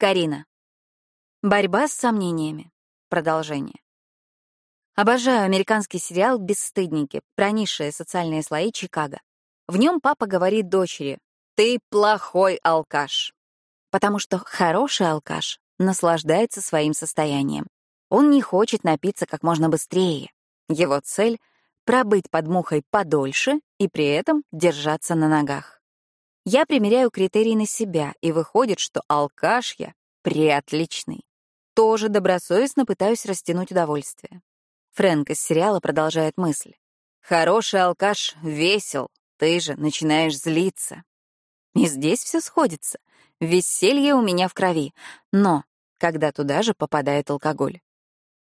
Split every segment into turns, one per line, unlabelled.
Карина. Борьба с сомнениями. Продолжение. Обожаю американский сериал «Бесстыдники», про низшие социальные слои Чикаго. В нем папа говорит дочери «Ты плохой алкаш». Потому что хороший алкаш наслаждается своим состоянием. Он не хочет напиться как можно быстрее. Его цель — пробыть под мухой подольше и при этом держаться на ногах. Я примеряю критерии на себя, и выходит, что алкаш я приотличный. Тоже добросовестно пытаюсь растянуть удовольствие. Фрэнк из сериала продолжает мысль. «Хороший алкаш весел, ты же начинаешь злиться». И здесь все сходится. Веселье у меня в крови. Но когда туда же попадает алкоголь.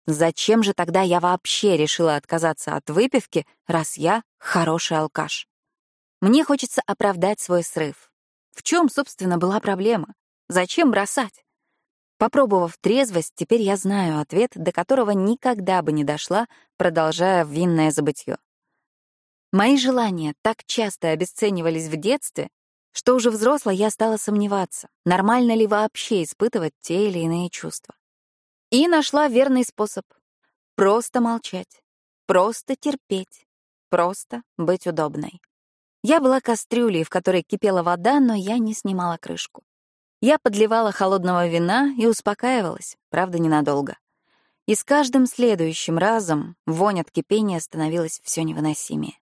Зачем же тогда я вообще решила отказаться от выпивки, раз я хороший алкаш? Мне хочется оправдать свой срыв. В чем, собственно, была проблема? Зачем бросать? Попробовав трезвость, теперь я знаю ответ, до которого никогда бы не дошла, продолжая винное забытье. Мои желания так часто обесценивались в детстве, что уже взрослой я стала сомневаться, нормально ли вообще испытывать те или иные чувства. И нашла верный способ — просто молчать, просто терпеть, просто быть удобной. Я была кастрюлей, в которой кипела вода, но я не снимала крышку. Я подливала холодного вина и успокаивалась, правда, ненадолго. И с каждым следующим разом вонь от кипения становилась все невыносимее.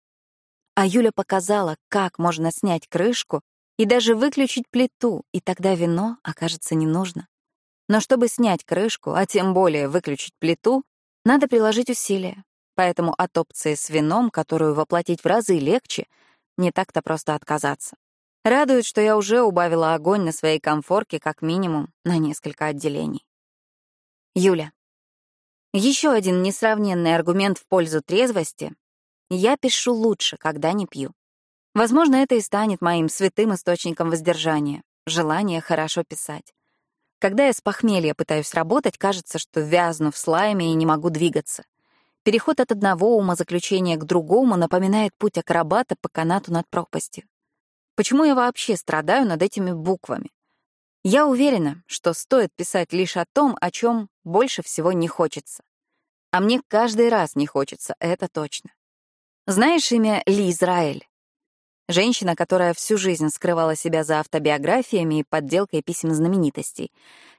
А Юля показала, как можно снять крышку и даже выключить плиту, и тогда вино окажется не нужно. Но чтобы снять крышку, а тем более выключить плиту, надо приложить усилия. Поэтому от опции с вином, которую воплотить в разы легче, не так-то просто отказаться. Радует, что я уже убавила огонь на своей комфорке как минимум на несколько отделений. Юля. Еще один несравненный аргумент в пользу трезвости — я пишу лучше, когда не пью. Возможно, это и станет моим святым источником воздержания, желание хорошо писать. Когда я с похмелья пытаюсь работать, кажется, что вязну в слайме и не могу двигаться. Переход от одного умозаключения к другому напоминает путь акробата по канату над пропастью. Почему я вообще страдаю над этими буквами? Я уверена, что стоит писать лишь о том, о чем больше всего не хочется. А мне каждый раз не хочется, это точно. Знаешь имя Ли Израиль? Женщина, которая всю жизнь скрывала себя за автобиографиями и подделкой писем знаменитостей,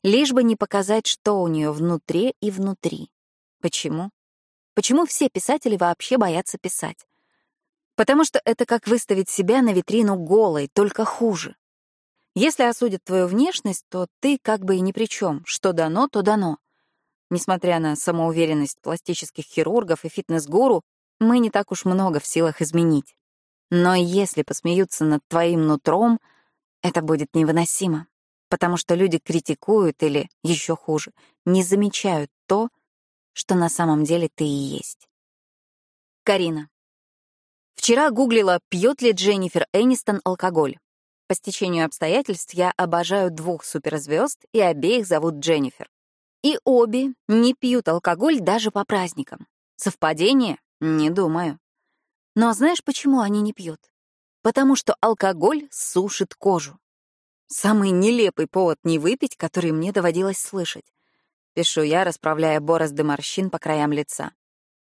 лишь бы не показать, что у нее внутри и внутри. Почему? Почему все писатели вообще боятся писать? Потому что это как выставить себя на витрину голой, только хуже. Если осудят твою внешность, то ты как бы и ни при чем. Что дано, то дано. Несмотря на самоуверенность пластических хирургов и фитнес-гуру, мы не так уж много в силах изменить. Но если посмеются над твоим нутром, это будет невыносимо, потому что люди критикуют или, еще хуже, не замечают то, что на самом деле ты и есть. Карина. Вчера гуглила, пьет ли Дженнифер Энистон алкоголь. По стечению обстоятельств я обожаю двух суперзвезд, и обеих зовут Дженнифер. И обе не пьют алкоголь даже по праздникам. Совпадение? Не думаю. Но знаешь, почему они не пьют? Потому что алкоголь сушит кожу. Самый нелепый повод не выпить, который мне доводилось слышать. Пишу я, расправляя борозды морщин по краям лица.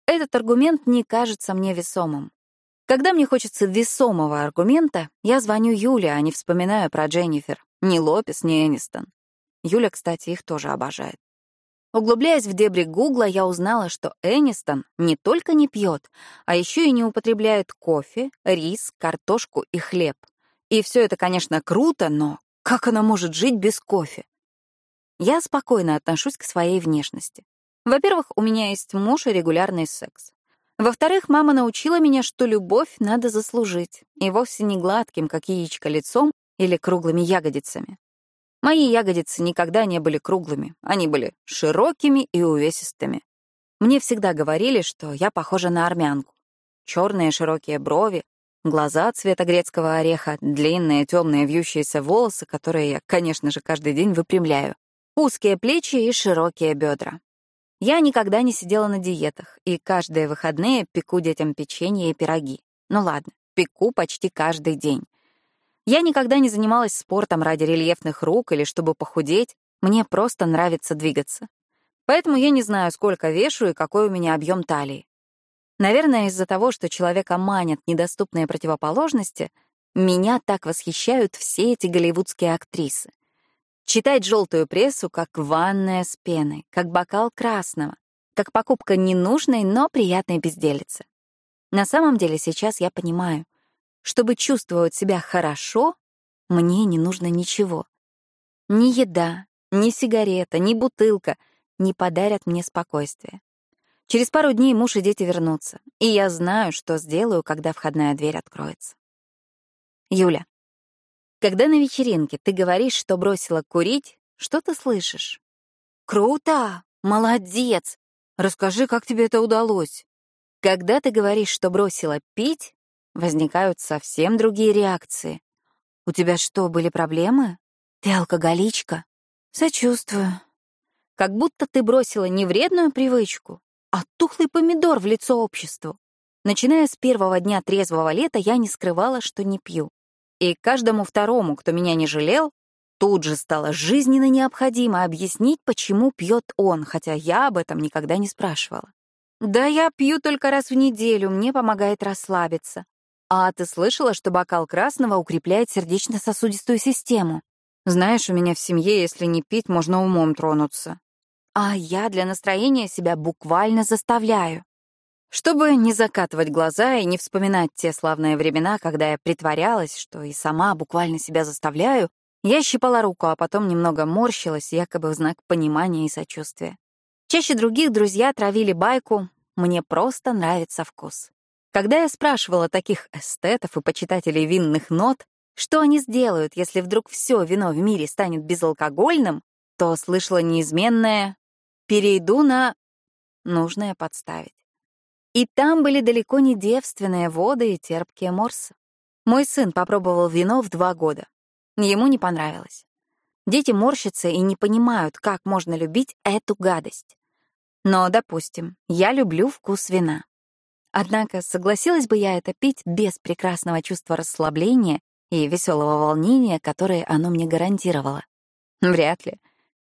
Этот аргумент не кажется мне весомым. Когда мне хочется весомого аргумента, я звоню Юле, а не вспоминаю про Дженнифер. Ни Лопес, ни Энистон. Юля, кстати, их тоже обожает. Углубляясь в дебри Гугла, я узнала, что Энистон не только не пьет, а еще и не употребляет кофе, рис, картошку и хлеб. И все это, конечно, круто, но как она может жить без кофе? Я спокойно отношусь к своей внешности. Во-первых, у меня есть муж и регулярный секс. Во-вторых, мама научила меня, что любовь надо заслужить, и вовсе не гладким, как яичко, лицом или круглыми ягодицами. Мои ягодицы никогда не были круглыми, они были широкими и увесистыми. Мне всегда говорили, что я похожа на армянку. Черные широкие брови, глаза цвета грецкого ореха, длинные темные вьющиеся волосы, которые я, конечно же, каждый день выпрямляю, узкие плечи и широкие бедра. Я никогда не сидела на диетах, и каждые выходные пеку детям печенье и пироги. Ну ладно, пеку почти каждый день. Я никогда не занималась спортом ради рельефных рук или чтобы похудеть. Мне просто нравится двигаться. Поэтому я не знаю, сколько вешу и какой у меня объем талии. Наверное, из-за того, что человека манят недоступные противоположности, меня так восхищают все эти голливудские актрисы. Читать желтую прессу как ванная с пеной, как бокал красного, как покупка ненужной, но приятной безделицы. На самом деле сейчас я понимаю, чтобы чувствовать себя хорошо, мне не нужно ничего. Ни еда, ни сигарета, ни бутылка не подарят мне спокойствия. Через пару дней муж и дети вернутся, и я знаю, что сделаю, когда входная дверь откроется. Юля, когда на вечеринке ты говоришь, что бросила курить, что ты слышишь? Круто! Молодец! Расскажи, как тебе это удалось. Когда ты говоришь, что бросила пить, возникают совсем другие реакции. У тебя что, были проблемы? Ты алкоголичка? Сочувствую. Как будто ты бросила не вредную привычку, а тухлый помидор в лицо обществу. Начиная с первого дня трезвого лета я не скрывала, что не пью. И каждому второму, кто меня не жалел, тут же стало жизненно необходимо объяснить, почему пьет он, хотя я об этом никогда не спрашивала. Да, я пью только раз в неделю, мне помогает расслабиться. А ты слышала, что бокал красного укрепляет сердечно-сосудистую систему? Знаешь, у меня в семье, если не пить, можно умом тронуться. А я для настроения себя буквально заставляю. Чтобы не закатывать глаза и не вспоминать те славные времена, когда я притворялась, что и сама буквально себя заставляю, я щипала руку, а потом немного морщилась, якобы в знак понимания и сочувствия. Чаще других друзья травили байку «мне просто нравится вкус». Когда я спрашивала таких эстетов и почитателей винных нот, что они сделают, если вдруг все вино в мире станет безалкогольным, то слышала неизменное Перейду на... Нужное подставить. И там были далеко не девственные воды и терпкие морсы. Мой сын попробовал вино в два года. Ему не понравилось. Дети морщатся и не понимают, как можно любить эту гадость. Но, допустим, я люблю вкус вина. Однако согласилась бы я это пить без прекрасного чувства расслабления и веселого волнения, которое оно мне гарантировало? Вряд ли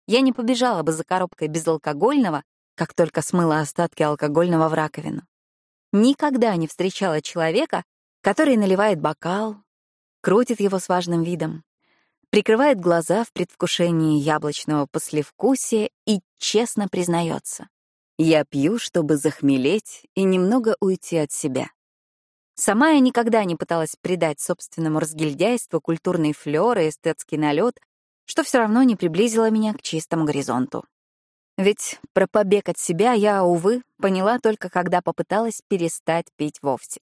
я не побежала бы за коробкой безалкогольного, как только смыла остатки алкогольного в раковину. Никогда не встречала человека, который наливает бокал, крутит его с важным видом, прикрывает глаза в предвкушении яблочного послевкусия и честно признается. Я пью, чтобы захмелеть и немного уйти от себя. Сама я никогда не пыталась придать собственному разгильдяйству культурный флёр и эстетский налет, что все равно не приблизило меня к чистому горизонту. Ведь про побег от себя я, увы, поняла только когда попыталась перестать пить вовсе.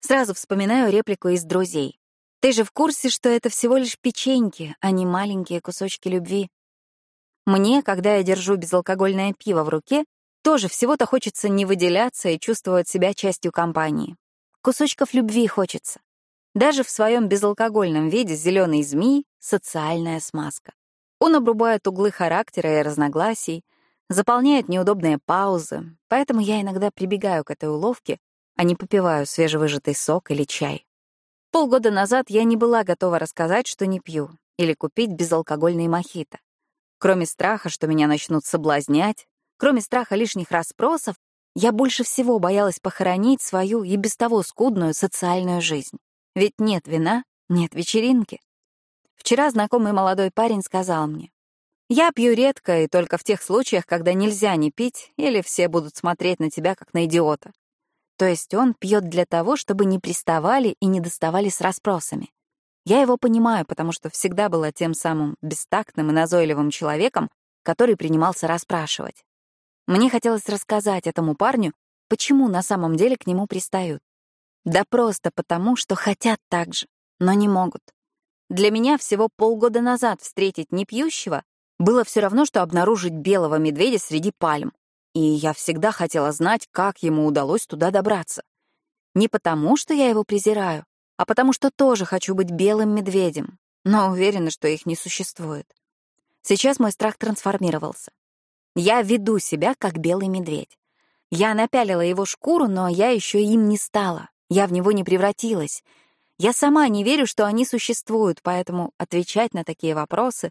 Сразу вспоминаю реплику из «Друзей». «Ты же в курсе, что это всего лишь печеньки, а не маленькие кусочки любви?» Мне, когда я держу безалкогольное пиво в руке, тоже всего-то хочется не выделяться и чувствовать себя частью компании. Кусочков любви хочется. Даже в своем безалкогольном виде зеленый змей — социальная смазка. Он обрубает углы характера и разногласий, заполняет неудобные паузы, поэтому я иногда прибегаю к этой уловке, а не попиваю свежевыжатый сок или чай. Полгода назад я не была готова рассказать, что не пью, или купить безалкогольный мохито. Кроме страха, что меня начнут соблазнять, кроме страха лишних расспросов, я больше всего боялась похоронить свою и без того скудную социальную жизнь. Ведь нет вина, нет вечеринки. Вчера знакомый молодой парень сказал мне, «Я пью редко и только в тех случаях, когда нельзя не пить, или все будут смотреть на тебя как на идиота». То есть он пьет для того, чтобы не приставали и не доставали с расспросами. Я его понимаю, потому что всегда была тем самым бестактным и назойливым человеком, который принимался расспрашивать. Мне хотелось рассказать этому парню, почему на самом деле к нему пристают. Да просто потому, что хотят так же, но не могут. Для меня всего полгода назад встретить непьющего было все равно, что обнаружить белого медведя среди пальм. И я всегда хотела знать, как ему удалось туда добраться. Не потому, что я его презираю, а потому что тоже хочу быть белым медведем, но уверена, что их не существует. Сейчас мой страх трансформировался. Я веду себя как белый медведь. Я напялила его шкуру, но я еще им не стала. Я в него не превратилась. Я сама не верю, что они существуют, поэтому отвечать на такие вопросы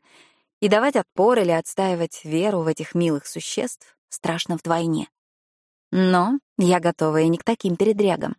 И давать отпор или отстаивать веру в этих милых существ страшно вдвойне. Но я готова и не к таким передрягам.